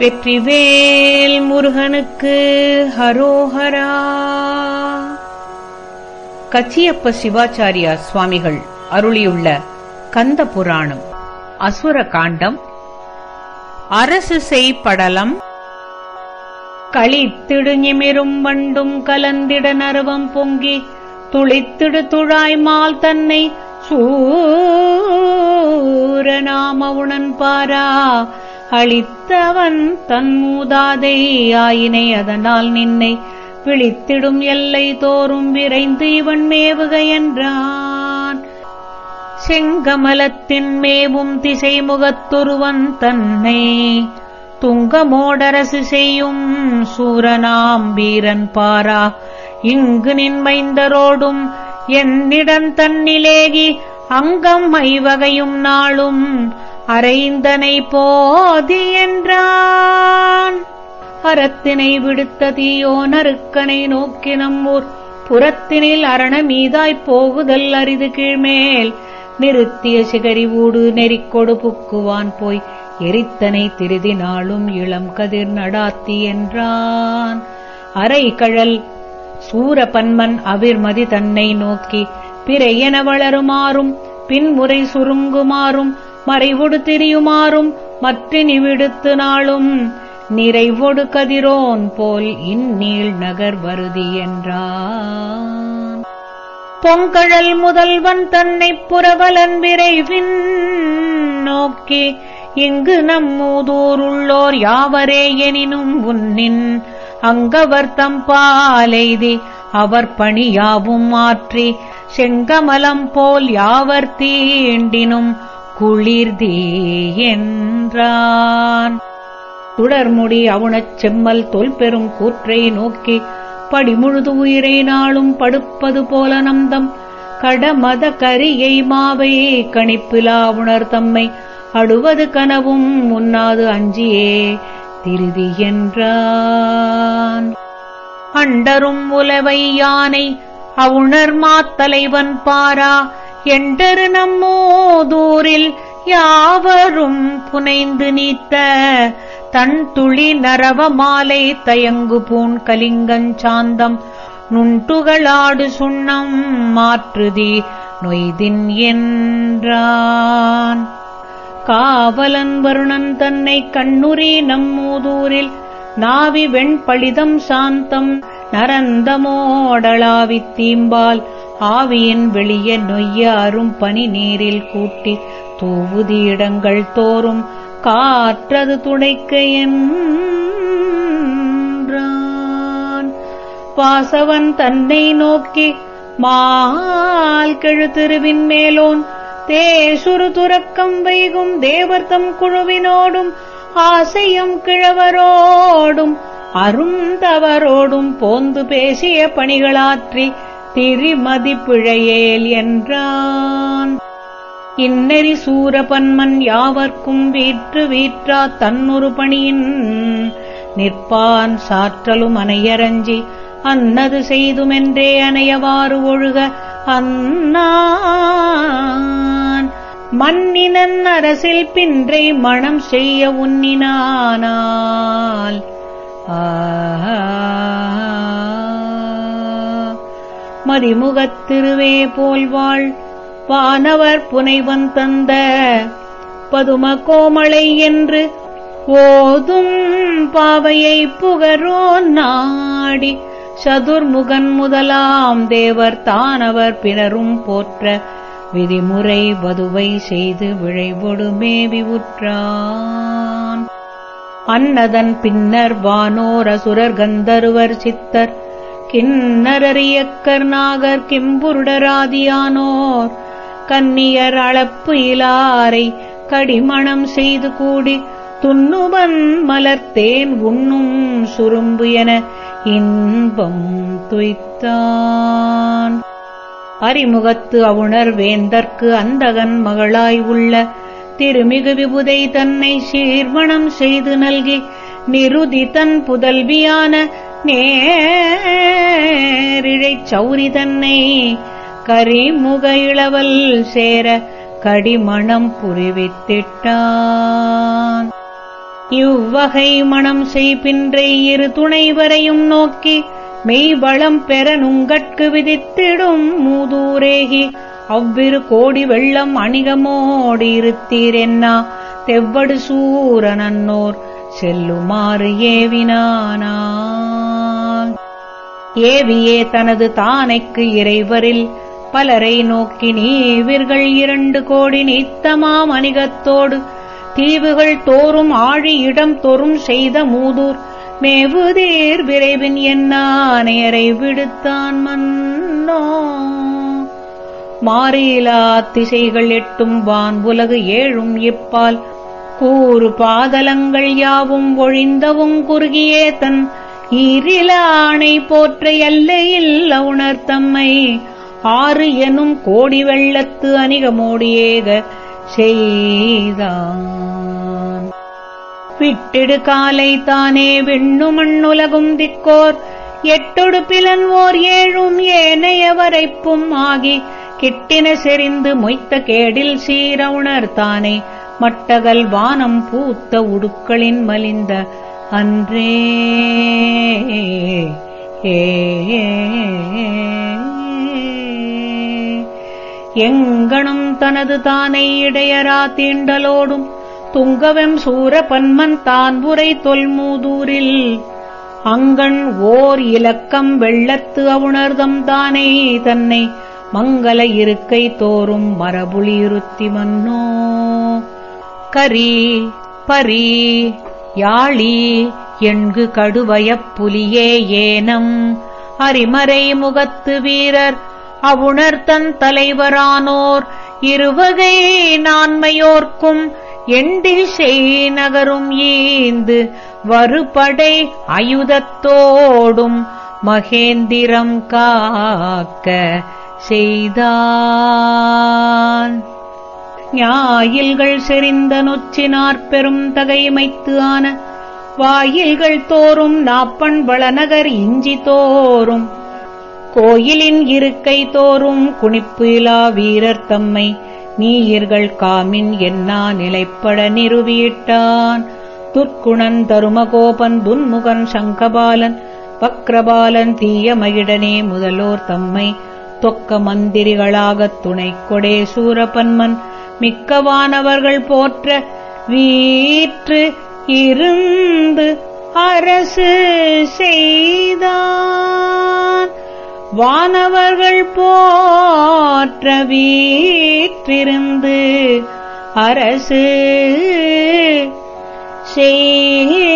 வெற்றிவேல் முருகனுக்கு ஹரோஹரா. கச்சியப்ப சிவாச்சாரியா சுவாமிகள் அருளியுள்ள கந்த புராணம் அசுர காண்டம் அரசு செய்படலம் களித்திடு நிமிரும் வண்டும் கலந்திட நரவம் பொங்கி துளித்திடு துழாய்மால் தன்னை சூரநாம உணன் பாரா அளித்தவன் தன் மூதாதை ஆயினை அதனால் நின்னை விழித்திடும் எல்லை தோறும் விரைந்து இவன் மேவுக என்றான். செங்கமலத்தின் மேவும் திசை முகத்துருவன் தன்னை துங்கமோடரசு செய்யும் சூரனாம் வீரன் பாரா. இங்கு நின்மைந்தரோடும் என்னிடம் தன்னிலேகி அங்கம் ஐவகையும் நாளும் அரைந்தனை போதி என்றான். அறத்தினை விடுத்த நறுக்கனை நோக்கி நம்மூர். புறத்தினில் அரணமீதாய்ப் போகுதல் அரிது கீழ்மேல். நிறுத்திய சிகரி ஊடு நெறிக்கொடு புக்குவான் போய். எரித்தனை திருதி நாளும் இளம் கதிர் நடாத்தி என்றான். அரைகழல் சூரபன்மன் அவிர்மதி தன்னை நோக்கி. பிறையென வளருமாறும் பின்முறை சுருங்குமாறும் மறைவொடு திரியுமாறும் மற்றினி விடுத்து நாளும். நிறைவொடு கதிரோன் போல் இந்நீள் நகர் வருதி என்றான். பொங்கழல் முதல்வன் தன்னைப் புறவலன் விரைவின் நோக்கி இங்கு நம்மூதூருள்ளோர் யாவரே எனினும் உன்னின் அங்கவர் பாலைதி அவர் பணியாவும் மாற்றி செங்கமலம் போல் யாவர் தீண்டினும் குளிர்தீ என்றான் துடர்முடி அவுணச் செம்மல் தொல்பெரும் கூற்றை நோக்கி படிமுழுது உயிரை நாளும் படுப்பது போல நந்தம். கடமத கரியை மாவை கணிப்பிலா உணர் தம்மை அடுவது கனவும் முன்னாது அஞ்சியே திருதி என்றான். அண்டரும் உலவை யானை அவுணர் மாத்தலைவன் பாரா. எண்டரு நம்மோதூரில் யாவரும் புனைந்து நீத்த தன் துளி நரவ மாலை தயங்கு பூண் கலிங்கஞ்சாந்தம் நுண்டுகளாடு சுண்ணம் மாற்றுதி நொய்தின் என்றான். காவலன் வருணன் தன்னை கண்ணுரி நம்மூதூரில் நாவி வெண்பளிதம் சாந்தம். நரந்தமோடளாவித் தீம்பால் ஆவியின் வெளிய நொய்ய அரும் பனி நீரில் கூட்டி தூவுதி இடங்கள் தோறும் காற்றது துடைக்க என்றான். வாசவன் தன்னை நோக்கி மால் கெழுத்திருவின் மேலோன் தேசுரு துறக்கம் வைகும் தேவர்த்தம் குழுவினோடும் ஆசையும் கிழவரோடும் அருந்தவரோடும் போந்து பேசிய பணிகளாற்றி திரிமதி பிழையேல் என்றான். இன்னெறி சூரபன்மன் யாவர்க்கும் வீற்று வீற்றா தன்னொரு பணியின் நிற்பான் சாற்றலும் அனையரஞ்சி அன்னது செய்துமென்றே அணையவாறு ஒழுக அன்னான். மன்னினன் அரசில் பின்றை மணம் செய்ய உன்னினானால். மதிமுகத்திருவே போல்வாள். வானவர் புனைவன் தந்த பதும கோமளை என்று ஓதும் பாவையை புகரோ நாடி. சதுர்முகன் முதலாம் தேவர் தானவர் பிறரும் போற்ற விதிமுறை வதுவை செய்து விழைவொடு மேவி உற்றான். அன்னதன் பின்னர் வானோர் அசுரர் கந்தருவர் சித்தர் கிண்ணரறியக்கர் நாகர் கிம்புருடராதியானோர். கன்னியர் அளப்பு இலாரை கடிமணம் செய்து கூடி துண்ணுவன் மலர்த்தேன் உண்ணும் சுரும்பு என இன்பம் துய்த்தான். அறிமுகத்து அவுணர் வேந்தற்கு அந்தகன் மகளாய் உள்ள திருமிகு விபுதை தன்னை சீர்மணம் செய்து நல்கி நிருதி தன் புதல்வியான நேரிழைச் சௌரி தன்னை கரிமுக இளவல் சேர கடிமணம் புரிவித்திட்டான். இவ்வகை மணம் செய்பின்றை இரு துணைவரையும் நோக்கி மெய்வளம் பெற நுங்கட்கு விதித்திடும் மூதூரேகி. அவ்விரு கோடி வெள்ளம் அணிகமோடி இருத்தீரென்னா தெவ்வடு சூரனன்னோர் செல்லுமாறு ஏவினானா ஏவியே தனது தானைக்கு இறைவரில். பலரை நோக்கி நீவிர்கள் இரண்டு கோடி நித்தமாம் அணிகத்தோடு தீவுகள் தோறும் ஆழி இடம் தோறும் செய்த மூதூர். மேவுதீர் விரைவின் என்னானையரை விடுத்தான் மன்னோ. மாறிலா திசைகள் எட்டும் வான் உலகு ஏழும் இப்பால். கூறு பாதலங்கள் யாவும் ஒழிந்தவும் குறுகியே தன் ஈரிலானை போற்ற எல்லையில் உணர்த்தம்மை. ஆறு எனும் கோடி வெள்ளத்து அணிகமோடியேக செய்தான். விட்டிடு காலை தானே விண்ணு மண்ணுலகும் திக்கோர். எட்டொடு பிலன்வோர் ஏழும் ஏனைய வரைப்பும் ஆகி கிட்டின செறிந்து மொய்த்த கேடில் சீர உணர்த்தானே. மட்டகல் வானம் பூத்த உடுக்களின் மலிந்த அன்றே. எங்கனும் தனது தானை இடையரா தீண்டலோடும் துங்கவெம் சூர பன்மன் தான் உரை தொல்மூதூரில். அங்கண் ஓர் இலக்கம் வெள்ளத்து அவுணர்தம் தானே தன்னை மங்கள இருக்கை தோறும் மரபுளியிருத்தி மன்னோ. கரி பரி யாழி எண்கு கடுவயப் புலியே ஏனம். அரிமறை முகத்து வீரர் அவுணர்தன் தலைவரானோர். இருவகை நான்மையோர்க்கும் எண்டிசை நகரும் ஈந்து வருபடை அயுதத்தோடும் மகேந்திரம் காக்க செய்தான். ஞாயில்கள் செறிந்த நொச்சினார் பெரும் தகைமைத்து ஆன. வாயில்கள் தோறும் நாப்பண் வளநகர் இஞ்சி தோறும். கோயிலின் இருக்கை தோறும் குனிப்பு இலா வீரர் தம்மை. நீயிர்கள் காமின் என்னா நிலைப்பட நிறுவியிட்டான் துர்க்குணன் தருமகோபன் துன்முகன் சங்கபாலன். வக்ரபாலன் தீய மகிடனே முதலோர் தம்மை. தொக்க மந்திரிகளாகத் துணை கொடே சூரபன்மன். மிக்கவானவர்கள் போற்ற வீற்று இருந்து அரசு செய்தான். வானவர்கள் போற்ற வீற்றிருந்து அரசு செய்தான்.